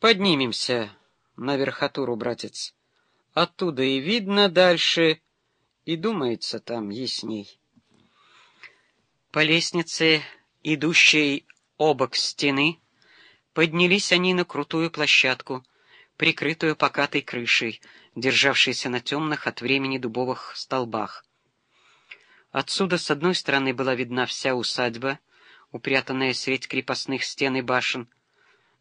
Поднимемся на верхотуру, братец. Оттуда и видно дальше, и думается там ясней. По лестнице, идущей обок стены, поднялись они на крутую площадку, прикрытую покатой крышей, державшейся на темных от времени дубовых столбах. Отсюда с одной стороны была видна вся усадьба, упрятанная средь крепостных стен и башен,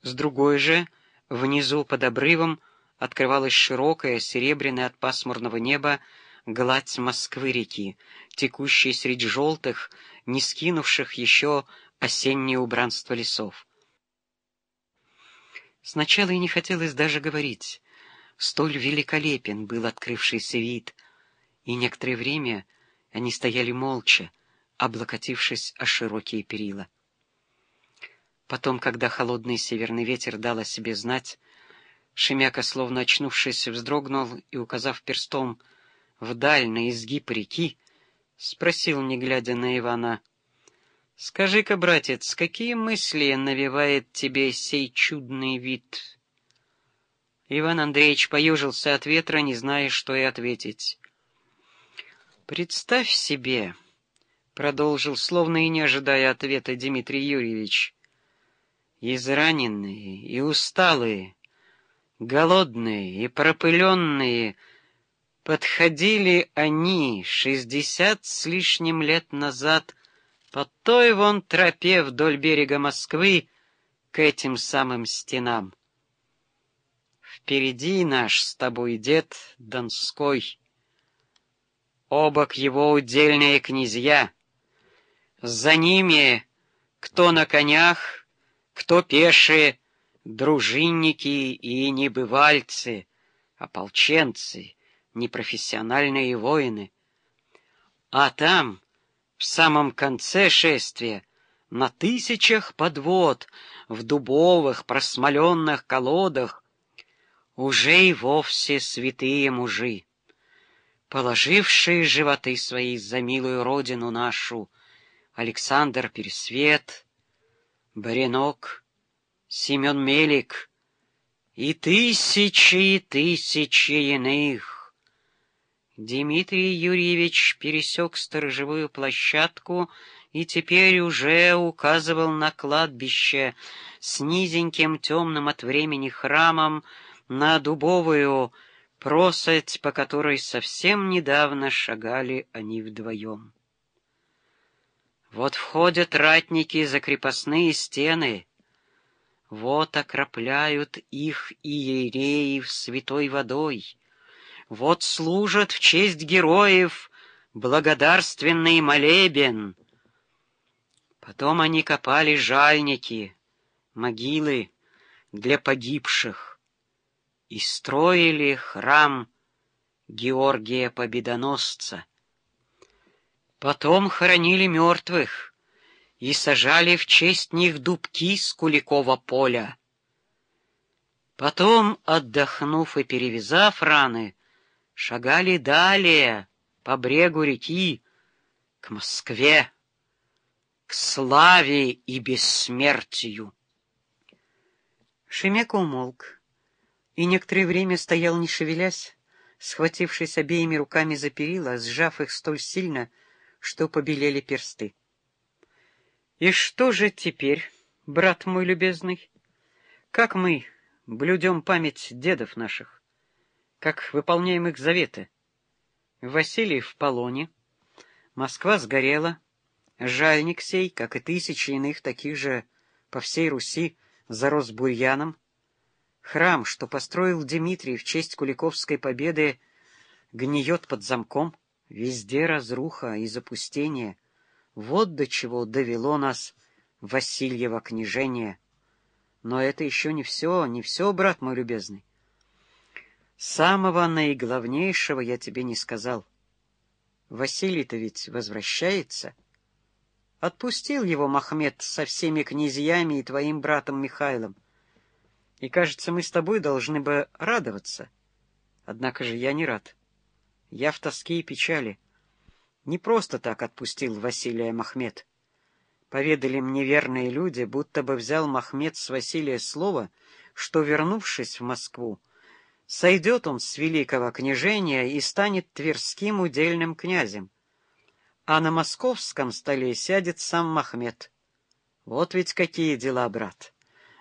с другой же, внизу под обрывом, открывалась широкая, серебряная от пасмурного неба, гладь Москвы-реки, текущей среди желтых, не скинувших еще осеннее убранство лесов. Сначала и не хотелось даже говорить. Столь великолепен был открывшийся вид, и некоторое время они стояли молча, облокотившись о широкие перила. Потом, когда холодный северный ветер дал о себе знать, Шемяка, словно очнувшись, вздрогнул и, указав перстом вдаль на изгиб реки, спросил, не глядя на Ивана, «Скажи-ка, братец, какие мысли навевает тебе сей чудный вид?» Иван Андреевич поюжился от ветра, не зная, что и ответить. «Представь себе», — продолжил, словно и не ожидая ответа Дмитрий Юрьевич, «израненные и усталые, голодные и пропыленные, подходили они шестьдесят с лишним лет назад по той вон тропе вдоль берега Москвы к этим самым стенам. Впереди наш с тобой дед Донской, обок его удельные князья, за ними кто на конях, кто пешие, дружинники и небывальцы, ополченцы, непрофессиональные воины. А там, в самом конце шествия, на тысячах подвод, в дубовых просмоленных колодах, уже и вовсе святые мужи, положившие животы свои за милую родину нашу, Александр Пересвет, Баренок, Семен Мелик и тысячи и тысячи иных. Дмитрий Юрьевич пересек сторожевую площадку и теперь уже указывал на кладбище с низеньким темным от времени храмом на дубовую просать, по которой совсем недавно шагали они вдвоем. Вот входят ратники за крепостные стены, вот окропляют их иереев святой водой. Вот служат в честь героев благодарственный молебен. Потом они копали жальники, могилы для погибших и строили храм Георгия Победоносца. Потом хоронили мертвых, и сажали в честь них дубки с Куликова поля. Потом, отдохнув и перевязав раны, шагали далее по брегу реки к Москве, к славе и бессмертию. Шемяка умолк и некоторое время стоял, не шевелясь, схватившись обеими руками за перила, сжав их столь сильно, что побелели персты. И что же теперь, брат мой любезный? Как мы блюдем память дедов наших? Как выполняем их заветы? Василий в полоне, Москва сгорела, жальник сей, как и тысячи иных таких же по всей Руси, зарос бурьяном. Храм, что построил Дмитрий в честь Куликовской победы, гниет под замком, везде разруха и запустение — вот до чего довело нас Васильево княжение. Но это еще не все, не все, брат мой любезный. Самого наиглавнейшего я тебе не сказал. Василий-то ведь возвращается. Отпустил его Махмед со всеми князьями и твоим братом Михайлом. И, кажется, мы с тобой должны бы радоваться. Однако же я не рад. Я в тоске и печали. Не просто так отпустил Василия Махмед. Поведали мне верные люди, будто бы взял Махмед с Василия слово, что, вернувшись в Москву, сойдет он с великого княжения и станет тверским удельным князем, а на московском столе сядет сам Махмед. Вот ведь какие дела, брат!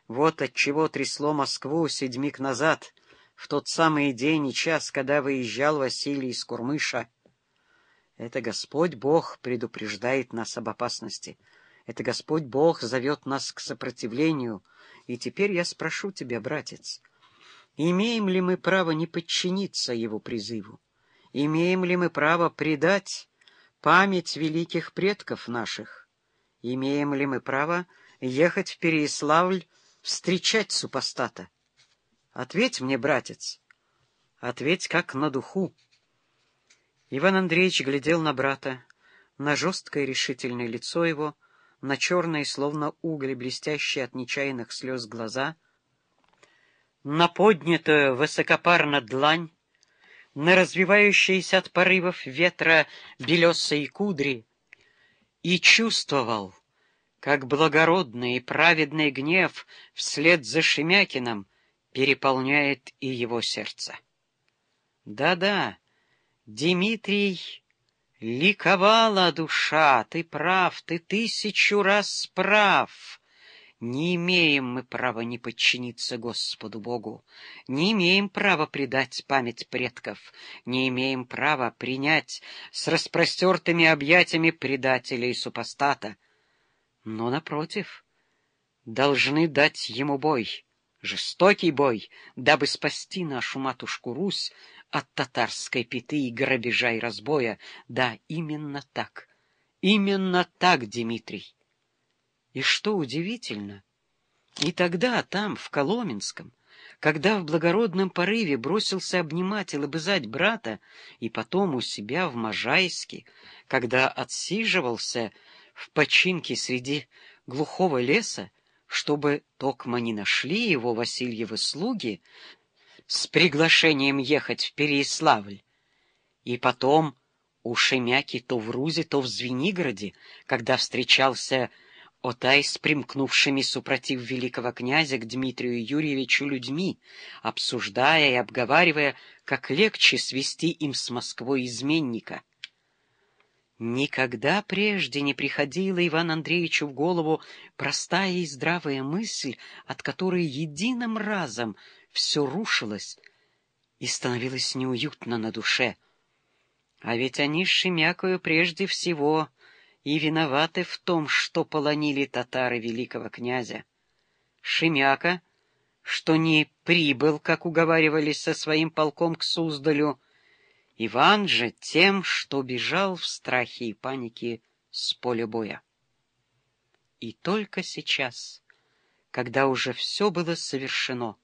Вот отчего трясло Москву седьмик назад, в тот самый день и час, когда выезжал Василий из Курмыша. Это Господь Бог предупреждает нас об опасности. Это Господь Бог зовет нас к сопротивлению. И теперь я спрошу тебя, братец, имеем ли мы право не подчиниться Его призыву? Имеем ли мы право предать память великих предков наших? Имеем ли мы право ехать в Переяславль встречать супостата? Ответь мне, братец, ответь как на духу. Иван Андреевич глядел на брата, на жесткое решительное лицо его, на черные, словно уголь, блестящие от нечаянных слез глаза, на поднятую высокопарно длань, на развивающиеся от порывов ветра белесые кудри, и чувствовал, как благородный и праведный гнев вслед за Шемякиным переполняет и его сердце. Да-да, Дмитрий, ликовала душа, ты прав, ты тысячу раз прав. Не имеем мы права не подчиниться Господу Богу, не имеем права предать память предков, не имеем права принять с распростертыми объятиями предателя и супостата. Но, напротив, должны дать ему бой, жестокий бой, дабы спасти нашу матушку Русь от татарской пяты и грабежа и разбоя. Да, именно так. Именно так, Дмитрий. И что удивительно, и тогда, там, в Коломенском, когда в благородном порыве бросился обнимать и лобызать брата, и потом у себя в Можайске, когда отсиживался в починке среди глухого леса, чтобы токмо не нашли его Васильевы слуги, с приглашением ехать в Переяславль. И потом у Шемяки то в Рузе, то в Звенигороде, когда встречался Отай с примкнувшими супротив великого князя к Дмитрию Юрьевичу людьми, обсуждая и обговаривая, как легче свести им с Москвой изменника. Никогда прежде не приходила Иван Андреевичу в голову простая и здравая мысль, от которой единым разом все рушилось и становилось неуютно на душе. А ведь они с Шемякою прежде всего и виноваты в том, что полонили татары великого князя. Шемяка, что не прибыл, как уговаривались со своим полком к Суздалю, Иван же тем, что бежал в страхе и панике с поля боя. И только сейчас, когда уже все было совершено,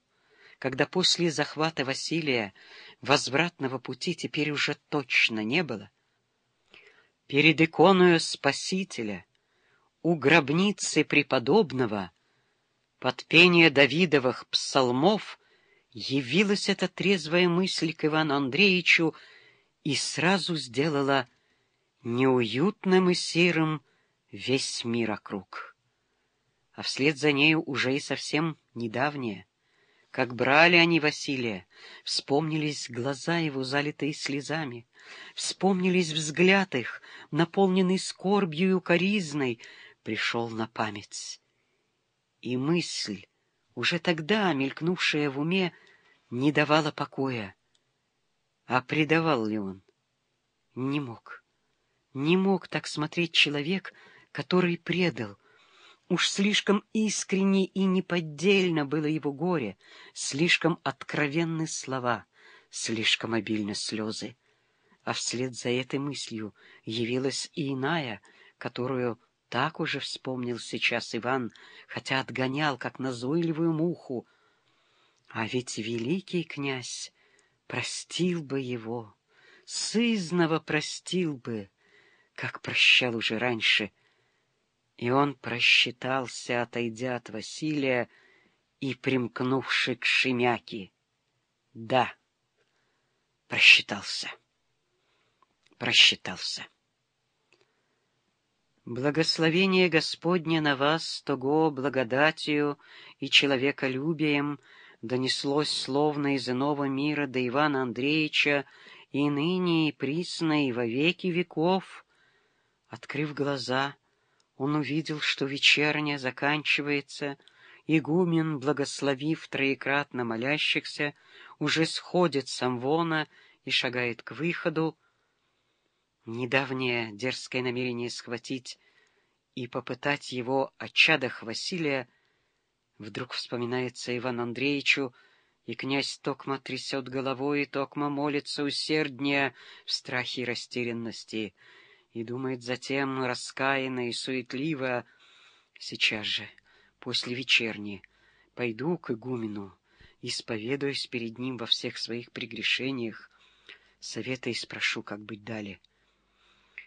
когда после захвата Василия возвратного пути теперь уже точно не было, перед иконою Спасителя, у гробницы преподобного, под пение Давидовых псалмов, явилась эта трезвая мысль к Ивану Андреевичу и сразу сделала неуютным и серым весь мир округ. А вслед за нею уже и совсем недавнее — как брали они Василия, вспомнились глаза его, залитые слезами, вспомнились взгляд их, наполненный скорбью и укоризной, пришел на память. И мысль, уже тогда мелькнувшая в уме, не давала покоя. А предавал ли он? Не мог. Не мог так смотреть человек, который предал, Уж слишком искренне и неподдельно было его горе, слишком откровенны слова, слишком обильны слезы. А вслед за этой мыслью явилась и иная, которую так уже вспомнил сейчас Иван, хотя отгонял, как назойливую муху. А ведь великий князь простил бы его, сызново простил бы, как прощал уже раньше — и он просчитался, отойдя от Василия и примкнувши к Шемяке. Да, просчитался. Просчитался. Благословение Господне на вас, того благодатью и человеколюбием, донеслось словно из иного мира до Ивана Андреевича и ныне, и присно, и во веки веков. Открыв глаза, он увидел, что вечерняя заканчивается, игумен, благословив троекратно молящихся, уже сходит с амвона и шагает к выходу. Недавнее дерзкое намерение схватить и попытать его о чадах Василия вдруг вспоминается Иван Андреевичу, и князь Токма трясет головой, и Токма молится усерднее в страхе и растерянности, и думает затем раскаянно и суетливо, сейчас же, после вечерни, пойду к игумену, исповедуюсь перед ним во всех своих прегрешениях, совета и спрошу, как быть далее.